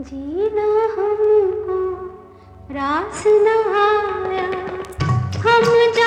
जीना हमको रास न आया। हम जा